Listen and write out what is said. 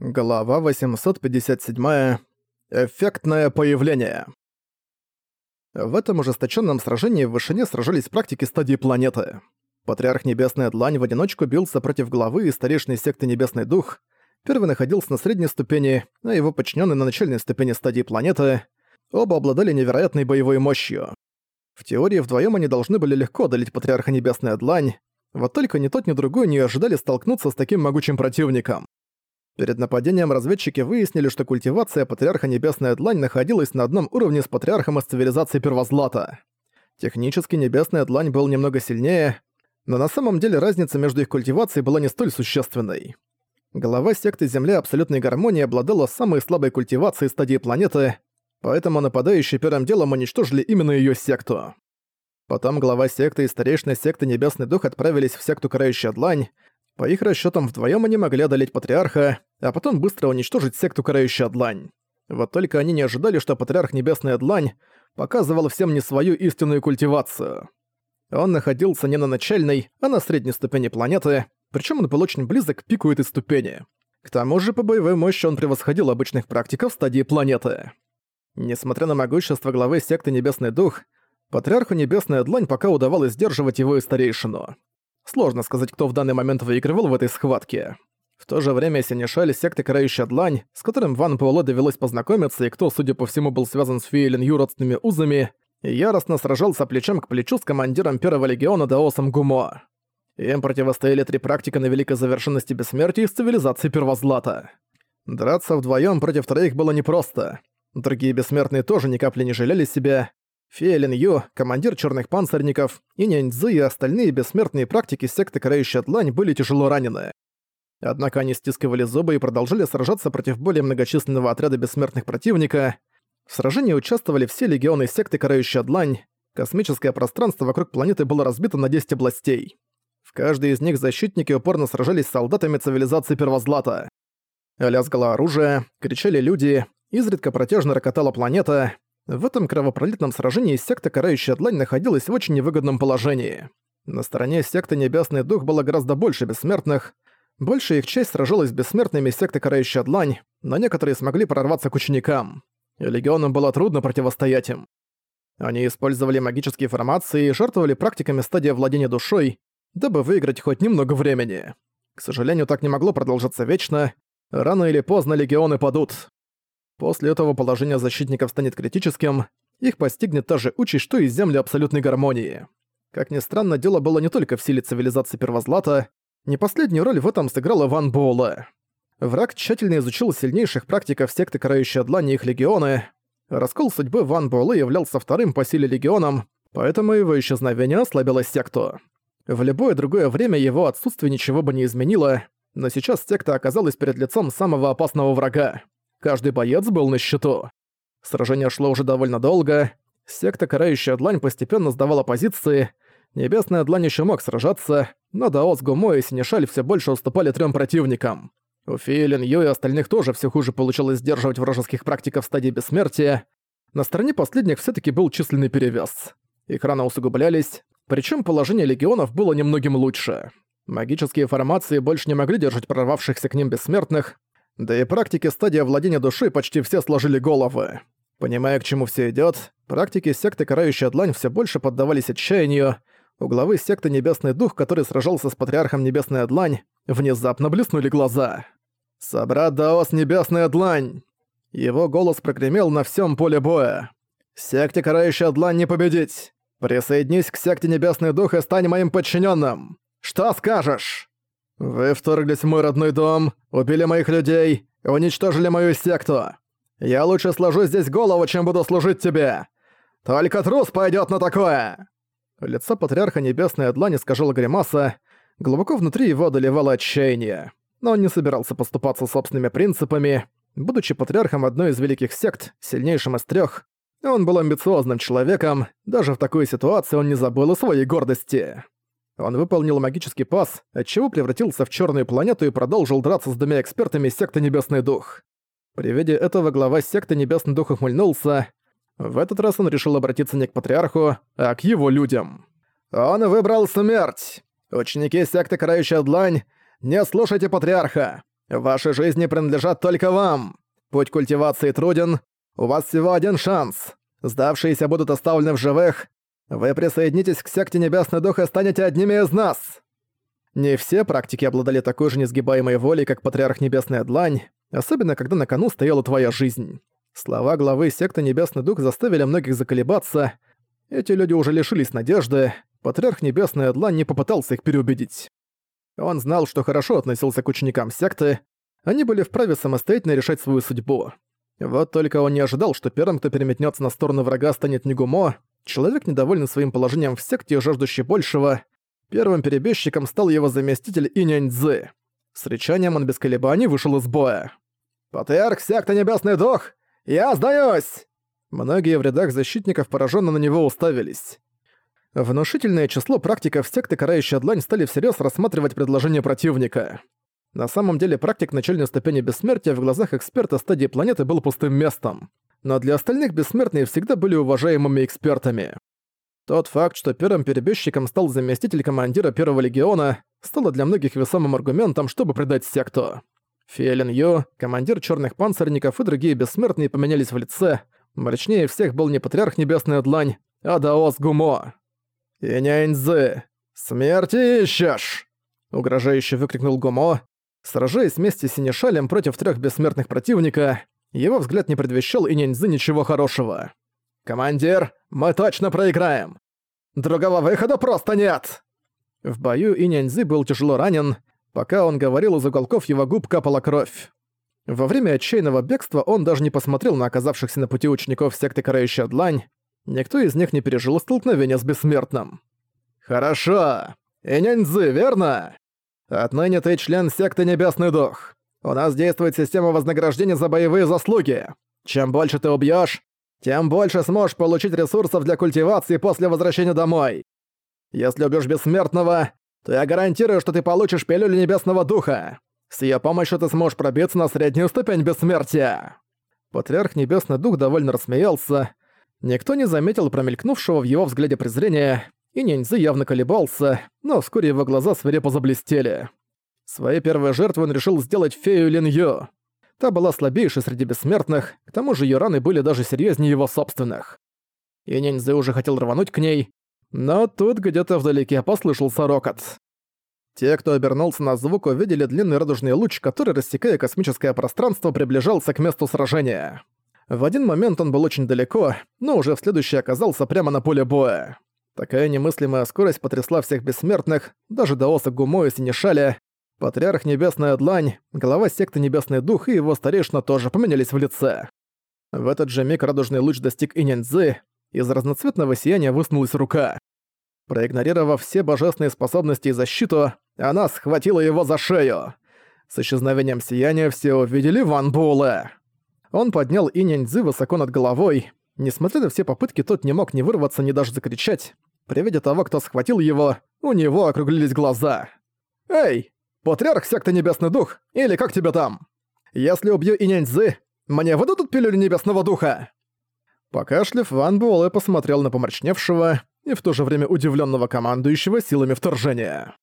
Глава 857. Эффектное появление. В этом ужесточенном сражении в вышине сражались практики стадии планеты. Патриарх Небесная Длань в одиночку бился против главы и старейшины секты Небесный Дух. Первый находился на средней ступени, а его подчиненный на начальной ступени стадии планеты. Оба обладали невероятной боевой мощью. В теории вдвоем они должны были легко одолеть Патриарха Небесная Длань, вот только ни тот, ни другой не ожидали столкнуться с таким могучим противником. Перед нападением разведчики выяснили, что культивация Патриарха Небесная Длань находилась на одном уровне с Патриархом из цивилизации Первозлата. Технически Небесная Длань был немного сильнее, но на самом деле разница между их культивацией была не столь существенной. Глава секты Земля Абсолютной Гармонии обладала самой слабой культивацией стадии планеты, поэтому нападающие первым делом уничтожили именно её секту. Потом глава секты и старейшина секты Небесный Дух отправились в секту Карающая Длань, по их расчетам, вдвоем они могли одолеть Патриарха, а потом быстро уничтожить секту Карающая Длань. Вот только они не ожидали, что Патриарх Небесная Длань показывал всем не свою истинную культивацию. Он находился не на начальной, а на средней ступени планеты, причем он был очень близок к пику этой ступени. К тому же по боевой мощи он превосходил обычных практиков стадии планеты. Несмотря на могущество главы секты Небесный Дух, Патриарху Небесная Длань пока удавалось сдерживать его и старейшину. Сложно сказать, кто в данный момент выигрывал в этой схватке. В то же время Синишаль секты Карающая Длань, с которым Ван Паоло довелось познакомиться и кто, судя по всему, был связан с Фейлин Ю родственными узами, яростно сражался плечом к плечу с командиром Первого Легиона Даосом Гумо. Им противостояли три практика на великой завершенности бессмертия из цивилизации Первозлата. Драться вдвоем против троих было непросто. Другие бессмертные тоже ни капли не жалели себя, Фейлин Ю, командир черных панцирников, и Няньцзы и остальные бессмертные практики секты Карающая Длань были тяжело ранены. Однако они стискивали зубы и продолжили сражаться против более многочисленного отряда бессмертных противника. В сражении участвовали все легионы секты Карающая Длань. Космическое пространство вокруг планеты было разбито на 10 областей. В каждой из них защитники упорно сражались с солдатами цивилизации Первозлата. Лязгало оружие, кричали люди, изредка протяжно рокотала планета — в этом кровопролитном сражении секта Карающая Длань находилась в очень невыгодном положении. На стороне секты Небесный Дух было гораздо больше бессмертных. Большая их часть сражалась с бессмертными секты Карающая Длань, но некоторые смогли прорваться к ученикам. И легионам было трудно противостоять им. Они использовали магические формации и жертвовали практиками стадии владения душой, дабы выиграть хоть немного времени. К сожалению, так не могло продолжаться вечно. Рано или поздно легионы падут. После этого положение защитников станет критическим, их постигнет та же участь, что и земли абсолютной гармонии. Как ни странно, дело было не только в силе цивилизации Первозлата, не последнюю роль в этом сыграл Иван Боула. Враг тщательно изучил сильнейших практиков секты Карающая Длань и их легионы. Раскол судьбы Ван Буэлэ являлся вторым по силе легионом, поэтому его исчезновение ослабило секту. В любое другое время его отсутствие ничего бы не изменило, но сейчас секта оказалась перед лицом самого опасного врага. Каждый боец был на счету. Сражение шло уже довольно долго. Секта Карающая Длань постепенно сдавала позиции. Небесная Длань еще мог сражаться, но Даос, Гумо и Синишаль все больше уступали трем противникам. У Фейлин, Ю и остальных тоже все хуже получилось сдерживать вражеских практиков в стадии бессмертия. На стороне последних все таки был численный перевес. Их раны усугублялись, причем положение легионов было немногим лучше. Магические формации больше не могли держать прорвавшихся к ним бессмертных, да и практики стадии владения души почти все сложили головы. Понимая, к чему все идет, практики секты Карающая Длань все больше поддавались отчаянию. У главы секты Небесный Дух, который сражался с Патриархом Небесная Длань, внезапно блеснули глаза. «Собрат Даос Небесная Длань!» Его голос прогремел на всем поле боя. «Секте Карающая Длань не победить! Присоединись к секте Небесный Дух и стань моим подчиненным! Что скажешь?» «Вы вторглись в мой родной дом, убили моих людей, уничтожили мою секту. Я лучше сложу здесь голову, чем буду служить тебе. Только трус пойдет на такое!» Лицо Патриарха Небесной Длань искажало гримаса, глубоко внутри его одолевало отчаяние. Но он не собирался поступаться собственными принципами. Будучи патриархом одной из великих сект, сильнейшим из трех, он был амбициозным человеком, даже в такой ситуации он не забыл о своей гордости. Он выполнил магический пас, отчего превратился в черную планету и продолжил драться с двумя экспертами секты Небесный Дух. При виде этого глава секты Небесный Дух ухмыльнулся. В этот раз он решил обратиться не к Патриарху, а к его людям. «Он выбрал смерть! Ученики секты Карающая Длань, не слушайте Патриарха! Ваши жизни принадлежат только вам. Путь культивации труден. У вас всего один шанс. Сдавшиеся будут оставлены в живых. Вы присоединитесь к секте Небесный Дух и станете одними из нас. Не все практики обладали такой же несгибаемой волей, как Патриарх Небесная Длань, особенно когда на кону стояла твоя жизнь. Слова главы секты Небесный Дух заставили многих заколебаться. Эти люди уже лишились надежды. Патриарх Небесная Длань не попытался их переубедить. Он знал, что хорошо относился к ученикам секты, они были вправе самостоятельно решать свою судьбу. Вот только он не ожидал, что первым, кто переметнется на сторону врага, станет Нигумо, человек, недовольный своим положением в секте и жаждущий большего. Первым перебежчиком стал его заместитель Иняньцзы. С речанием он без колебаний вышел из боя. «Патриарх секты Небесный Дух! Я сдаюсь!» Многие в рядах защитников пораженно на него уставились. Внушительное число практиков секты Карающая Длань стали всерьез рассматривать предложение противника. На самом деле практик начальной ступени бессмертия в глазах эксперта стадии планеты был пустым местом. Но для остальных бессмертные всегда были уважаемыми экспертами. Тот факт, что первым перебежчиком стал заместитель командира Первого Легиона, стало для многих весомым аргументом, чтобы предать секту. Фиэлен Ю, командир Черных Панцирников и другие бессмертные поменялись в лице. Мрачнее всех был не Патриарх Небесная Длань, а Даос Гумо. «Иняньзы! Смерти ищешь!» Угрожающе выкрикнул Гумо. Сражаясь вместе с Синешалем против трех бессмертных противника, его взгляд не предвещал Иняньзы ничего хорошего. «Командир, мы точно проиграем! Другого выхода просто нет!» В бою Иняньзы был тяжело ранен. Пока он говорил, из уголков его губ капала кровь. Во время отчаянного бегства он даже не посмотрел на оказавшихся на пути учеников секты Карающая Длань, Никто из них не пережил столкновения с бессмертным. «Хорошо. Иняньцзы, верно? Отныне ты член секты Небесный Дух. У нас действует система вознаграждения за боевые заслуги. Чем больше ты убьёшь, тем больше сможешь получить ресурсов для культивации после возвращения домой. Если убьёшь бессмертного, то я гарантирую, что ты получишь пилюлю Небесного Духа. С её помощью ты сможешь пробиться на среднюю ступень бессмертия». Патриарх Небесный Дух довольно рассмеялся, Никто не заметил промелькнувшего в его взгляде презрения, и ниндзя явно колебался, но вскоре его глаза свирепо заблестели. Своей первой жертвой он решил сделать фею Лин Ю. Та была слабейшей среди бессмертных, к тому же её раны были даже серьезнее его собственных. И ниндзя уже хотел рвануть к ней, но тут где-то вдалеке послышался рокот. Те, кто обернулся на звук, увидели длинный радужный луч, который, рассекая космическое пространство, приближался к месту сражения. В один момент он был очень далеко, но уже в следующий оказался прямо на поле боя. Такая немыслимая скорость потрясла всех бессмертных, даже Даоса Гумо и Синишаля. Патриарх Небесная Длань, глава секты Небесный Дух и его старейшина тоже поменялись в лице. В этот же миг радужный луч достиг Иняньцзы, из разноцветного сияния высунулась рука. Проигнорировав все божественные способности и защиту, она схватила его за шею. С исчезновением сияния все увидели Ван Буэлэ. Он поднял Иняньцзы высоко над головой. Несмотря на все попытки, тот не мог ни вырваться, ни даже закричать. При виде того, кто схватил его, у него округлились глаза. «Эй, патриарх секты Небесный Дух, или как тебя там? Если убью Иняньцзы, мне выдадут пилюлю Небесного Духа?» Покашлив, Ван Буэлэ посмотрел на помрачневшего и в то же время удивленного командующего силами вторжения.